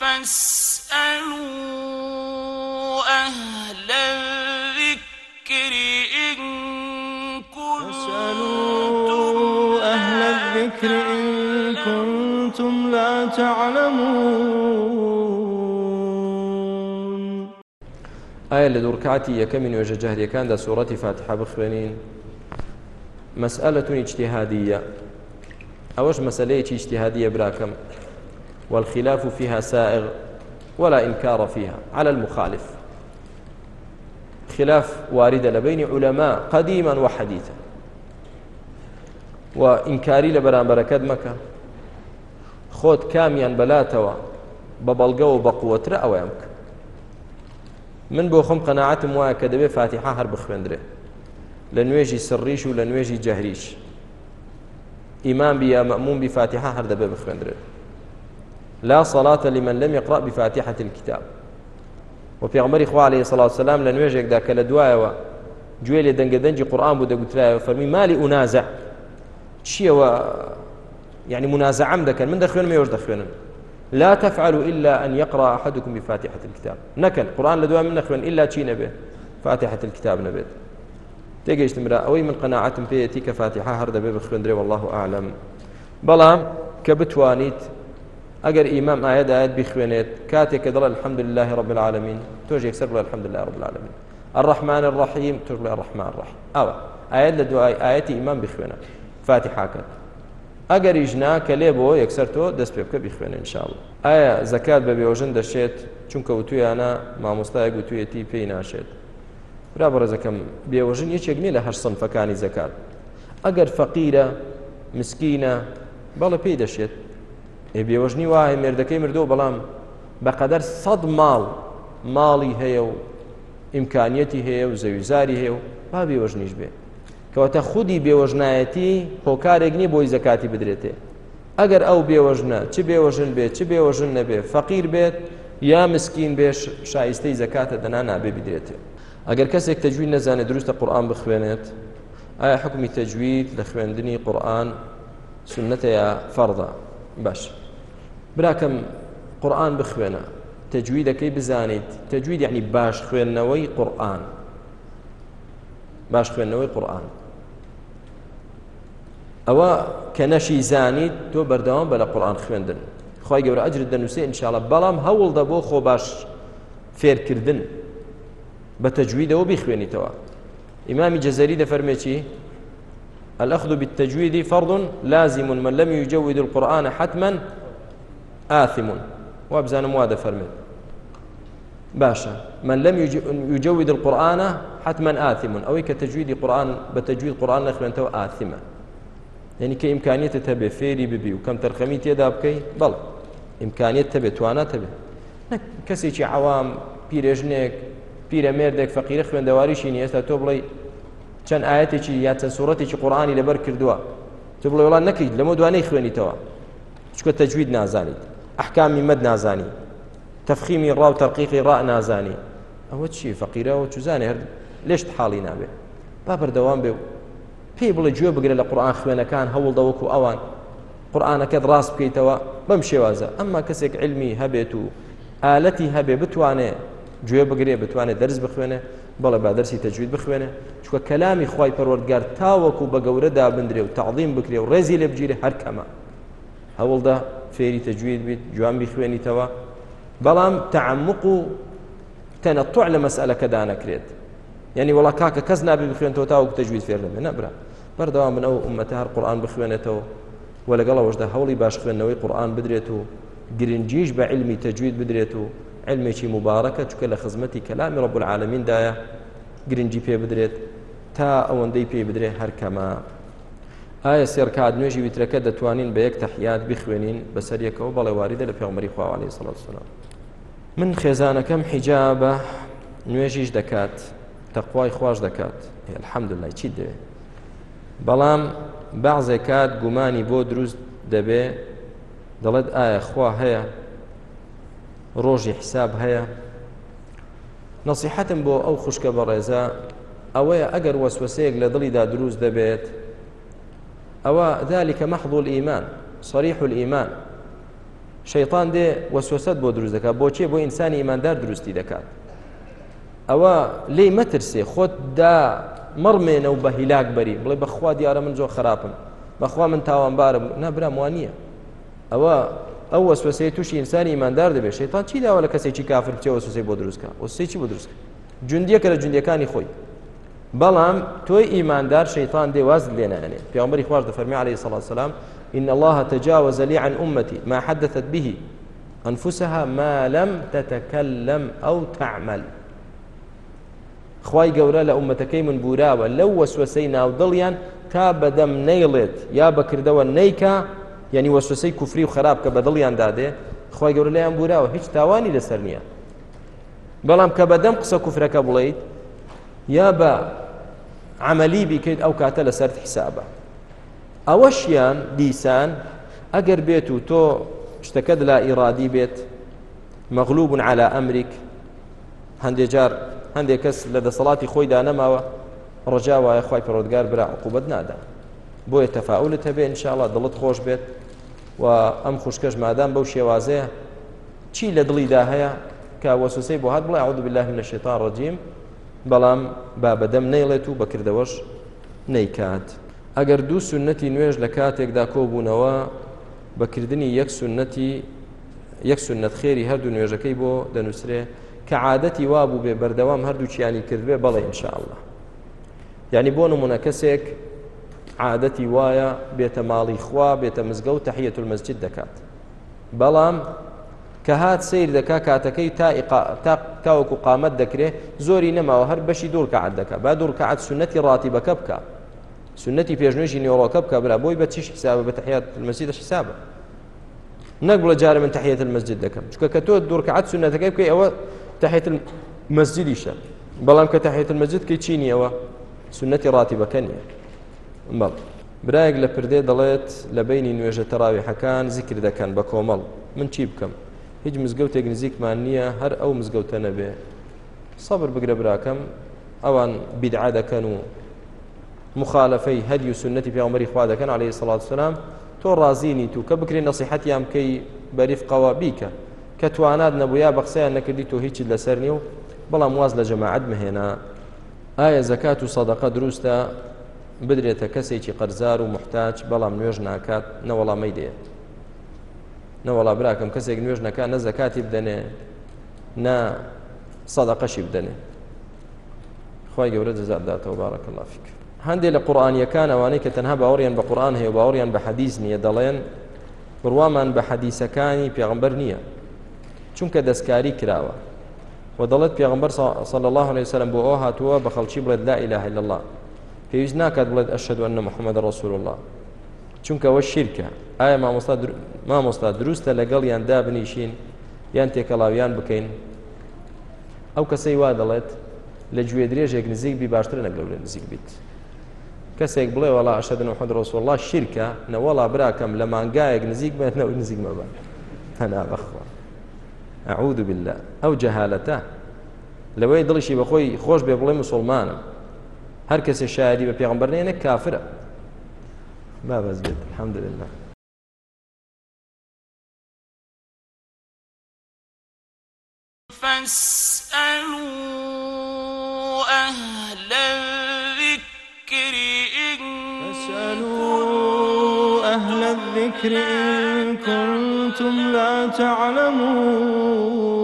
فاسألوا أهل الذكر إن كنتم أهل الذكر إن كنتم لا تعلمون. ئایا لە دوورکاتی یەکەمی نوێژە جەهریەکاندا سوورەتی فاتحە بخوێنین مەسئلة اجتهادية. أوش مسألة اجتهادية براكم؟ والخلاف فيها سائغ ولا إنكار فيها على المخالف. خلاف واردة لبين علماء قديما وحديثا. وإنكاري لبران بركات مكة خۆت کامیان بەلاتەوە بە قوترە ئەوە ئەمکە من بۆ خۆم قەنەعاتم وایە کە دەبێت فاتیحا هەر بخوێندرێ لە نوێژی سڕیش و لە نوێژی جەهریش ئیمان لا صلاة لمن لم يقرأ بفاتحة الكتاب. وپێغمبەری خوا عليه الصلاة والسلام کە لە دوایەوە گوێ لێ دەنگەدەنجی قورآن بوو دەگوترایەوە فەرمی مالی ئونازع چیەوە يعني منازعم دەکەن من دەخوێنم ێوەش دەخوێنن لا تفعل إلا أن يقرأ أحدكم بفاتحة الكتاب. نكن قرآن لدوا من نخوين إلا چی نبي. فاتحة الكتاب نبيت تێگەیشتم را ئەوەی من پێەتی کە فاتحە هەر دەبێ بخوێندرێ والله ئاعلم بەڵام کە بتوانیت ئیمام ئاەت ئاەت بخوێنێت کاتێک کە دڵ الحمد لله رب العالمين تۆژ یەکسەر بڵێ الحمد لله رب العالمين الرحمن الرحيم تۆژ بڵێ الرحمن الرحيم ئەوە ئاەت لە دوای ئاەتی ئیمام بخوێنە فاتحاکەت ئەگەریش نا کە لێ بۆ یەکسەر تۆ دەست پێ بکە بیخوێنە انشاءڵ ئایا زەکات بە بێوژن دەشێت چونکە وتویانە مامۆستایە گوتوێتی پێی ناشێت برا بەڕێزەکەم بێوەژن یەکێک نیە لە هەر سنفەکانی زەکات ئەگەر فەقیرە مسکینە بەڵە پێی دەشێت ئێ بێوەژنی وایە مێردەکەی مردۆ بەڵام بەقەدەر سەد ماڵ ماڵی هەیە و ئیمکانیەتی هەیە و زەویزاری هەیە و با بێوەژنیش بێ. کەواتە خودی بێوەژنایەتی هۆکارێک نییە بۆی زەکاتی بدرێتێ. ئەگەر ئەو بێوەژنە چ بێوەژن بێت چ بێوەژن نەبێ فەقیر بێت یا مسکین بێ شایستەی زەکاتە دەنا نابێ بدرێتێ. ئەگەر کەسێک تەجوید نەزانێت دروستە قورآن بخوێنێت ئایا حکمی تەجوید لە خوێندنی قورآن سنەتە یا فەردا باش. براکەم قورآن بخوێنە تەجویدەکەی بزانیت تەجوید یعنی باش خوێندنەوەی قورآن باش خوێندنەوەی قورآن ئەوە کە نەشی زانیت تۆ بەردەوام بە لە قورآن خوێندن خی گەورە ئەجرت دەنووسێ انشاءڵە بەڵام هەوڵ دەبۆ خۆ باش فێرکردن بتجويد وبيخوينيتوا إمام جزري دفرميتي الأخذ بالتجويد فرض لازم من لم يجود القرآن حتما آثم وأبزان مواد فرميت باشا من لم يجود القرآن حتما آثم أو كتجويد قرآن بتجويد قرآن نخوينتوا آثما يعني كإمكانية تبي فيري ببي وكم ترخميت يدا بكي؟ بل إمكانية تبي توانا تبي. كسيتي عوام بيرجنيك پیرەمێردێک فەقیرە خوێندەواریشی نی ئێستا تۆ بڵێ چەند ئاەتێکی یا چەند سوورەتێکی قورآانی لەبەر کردووە تو بڵێ وڵان نەکەیت لەمە دوانەی خوێنیتەوە چکە تەجوید نازانیت ئەحکامی مەد نازانی. تەفخیمی ڕاو تەرقیقی ڕا نازانی. ئەوە چی فەقیرەوە چوزانێ هەر لێشت حاڵی نابێ. با بەردەوام بێ پێی بڵێ گوێ بگرە لە قورآان خوێنەکان هەوڵدەوەکو ئەوان. قورآانەکەت ڕاست بکەیتەوە بەم شێوازە. ئەمما کەسێک علمی هەبێت و ئالەتی هەبێ بتوانێت گوێ بگرێ بتوانێت دەرز بخوێنێ بەڵێ با دەرسی تەجوید بخوێنێ. چکە کەلامی خی پەروەردگار تاوەکو بە گەورەدا بندرێ و تعظیم بکرێ و ڕێزی لێ بگیرێ هەر کەمە. هەوڵدا فێری تەجوید بیت جوان بخوێنیتەوە بەڵام تعمق و تەنەتوع لە مەسئلەکەدا نەکرێت یعنی وڵا کاکە کەس نابی بخوێنەوە تاوەکو تەجوید فێر لەبێ نەبرا بەردەوام من ئەو ئومەتە هەر قورآن بخوێنێتەوە و لەگەڵەوەشدا هەوڵی باش خوێندنەوەی قورآن بدرێت و گرنجیش بە علمی تەجوید بدرێت و علمێکی مبارەکە چکە لە خزمەتی کەلامی ڕب العالمیندایە گرنگی پێ بدرێت تا ئەوەندەی پێ بدرێت کەمە ئایا سێرکات نوێژی ویترەکە دەتوانین بە یەک تەحیات بخوێنین بەسەر یەکەوە بەڵێ واریدە لە پێغمەری خواوانی سڵ سلام من خێزانەکەم حیجابە نوێژیش دەکات تەخوای خوش دەکات. الحەمدلای چیت دەوێ؟ بەڵام بەعزێ کات گومانی بۆ دروست دەبێ دەڵێت ئایا خوا هەیە؟ ڕۆژی حساب هەیە؟ نصیحتم بۆ ئەو خوشکە بەڕێزە ئەوەیە ئەگەر وەسوسەیەک لە دڵیدا دروست دەبێت ئەوە ذلك محض الإيمان صريح الإيمان. شەیطان دێ وەسوسەت بۆ دروست دەکات بۆچێ بۆ ئینسانی ئیماندار دروستی دەکات ئەوە لی مەترسێ خۆت دا مەڕمێنە و بە هیلاک بەری بڵێ بەخوا من زۆر خراپم بەخوا من تاوانبارم نابرام وانە ئەوە ئەو وەسوسەیە تووشی ئینسانی ئیماندار دەبێت شەیطان چی داوە لە کەسێکی کافر بچێ وەسوسەی بۆ دروستکە وەسوسەی بۆ دروستکە جوندیەکە لە جوندەکانی خۆی بەڵام تۆی ئیماندار شەیطان دێواز لێنانێ پیامبەری خوارد دەفەرمی عليه الصلاة والسلام إن الله تجاوز لي عن أمتي ما حدثت به أنفسها ما لم تتكلم أو تعمل. خی گەورە لە من بوراوە لەو وەسوسەی ناودڵیان تا بەدەم نەیڵێت یا بەکردەوە نیکە یعنی وەسوسەی کوفری و خراپ کە بەدڵیان دادێ خی گەورە لەیان بوراوە هیچ تاوانی لەسەر نییە. بەڵام کە بەدەم قسە کوفرەکە یا بە عملی بیکەیت ئەو کاتە لەسەر حیسابە ئەوەشیان دیسان ئەگەر بێت و تۆ شتەکەت لا ئیرادی بێت مەغلوب على ئەمریک هەندێک جار هەندێک کەس لە دەسەڵاتی خۆیدا نەماوە ڕجا وایە خی پەرۆدگار برا عقوبەت نادا. بۆیە تەفاولت هەبێ انشاءڵە دڵت خۆش بێت و ئەم خوشکەش مادام بەو شێوازەیە چی لە دڵیدا هەیە کە وەسوسەی بۆ هات بڵێ بالله من الشیطان ڕجیم بەڵام با بەدەم نەیڵێت و بەکردەوەش نەیکات. ئەگەر دوو سنەتی نوێژ لە کاتێکدا کۆبوونەوە بەکردنی یەک سنەتی یەک سنت خێری هەردوو نوێژەکەی بۆ دەنووسرێ کە عادەتی وا بوو بێ بەردەوام هەردووچیانی کردبێ بەڵێ انشاءله یعنی بۆ نمونە کەسێک عادەتی وایە بێتە ماڵی خوا بێتە مزگە و تەحیەت المەسجد دەکات. بەڵام کە هات سیر دەکا کاتەکەی تا تاوەکو قامەت دەکرێت زۆری نەماوە هەر بەشی دوور کەعات دەکە با دوور کەعات سنەتی ڕاتی بەکە بکە سنەتی پێشنوێژی نیۆڕۆکە بکە برا بۆی بە چیش حسابە؟ بە تحیات المەسجد حسابە. نەک بڵە جارە من تحیەت المەسجد دەکەم. چکە کە تۆ دوور کەعات سنەتەکەی بکەی ئەوە تحیەت المەسجدیشە بەڵام کە تحیەت المەسجد کەی چینی ئەوە؟ سنەتی ڕاتی بەکە نیە بەڵ برایەک لە پردێ دەڵێت لە بینی نوێژە تەراویحەکان زیکر دەکەن بە کۆمەڵ. من چی بکەم؟ هیچ مزگەوتێک نزیکمان نییە هەر ئەو مزگەوتە نەبێ. سەبر بگرە براکەم. ئەوان بیدعا دەکەن و مخالفەی هەدی و سنەتی پیامبەری خوا دەکەن عليه سڵات سلام تۆ ڕازینی تو کە بکرێن نسیحەتیان بکەی بەریفقەوە بیکە. کە توانات نەبوویا بە قسەیان نەکردی تۆ هیچی لەسەر نیە و بەڵام واز لە جەماعەت مهێنا. ئایا زەکات و سەدەقە دروستە؟ بدرێتە کەسێکی قەرزار و محتاج بەڵام نوێژ ناکات نەوەڵامی دێت. نەوەڵا براکەم کەسێک نەکە نە زەکاتی بدەنێ نا سەدەقەشی بدەنێ. خی گەورە جزاداتەوە بارەکە الله فیک. هەندێک لە قورآانیەکان ئەوانەی کە تەنها باوەڕیان بە قورآان هەیە باوەڕیان بە حەدیز نییە دەڵێن بڕوامان بە حەدیسەکانی پێغمبەر نییە. چونکە دەستکاری کراوە. و دەڵێت پێغمبەر صل الله عليه وسلم بۆ ئەو هاتووە بە خەڵکی بڵێت لا إله إلا الله پێویست ناکات بڵێت ئەشهد أن محمد رسول الله چونکە ئەوە شیرکە. ئایا مامۆستا دروستە لەگەڵ یان دابنیشین یان تێکەڵاویان بکەین؟ ئەو کەسەی وا دەڵێت لە گوێ درێژێک نزیک بی باشتر نەگەڵ لە نزیک بیت. کەسێک بڵێ وڵا ئەشەد محمد ڕۆسوڵله شیرکە نەوەڵا براکەم لە مانگایەک نزیک بێتنەوە نزیک مەبە. هەنا بەخوا. ئەعود بالله. ئەو جەهالەتە. لەوەی دڵیشی بەخۆی خۆش بێ بڵێ مسلمانم. هەر کەسێ شایدی بە پێغمبەر نێنە کافرە. ما بەس بێت الحمد لله. فاسألوا أهل الذكر إن فاسألوا أهل الذكر إن كنتم لا تعلمون.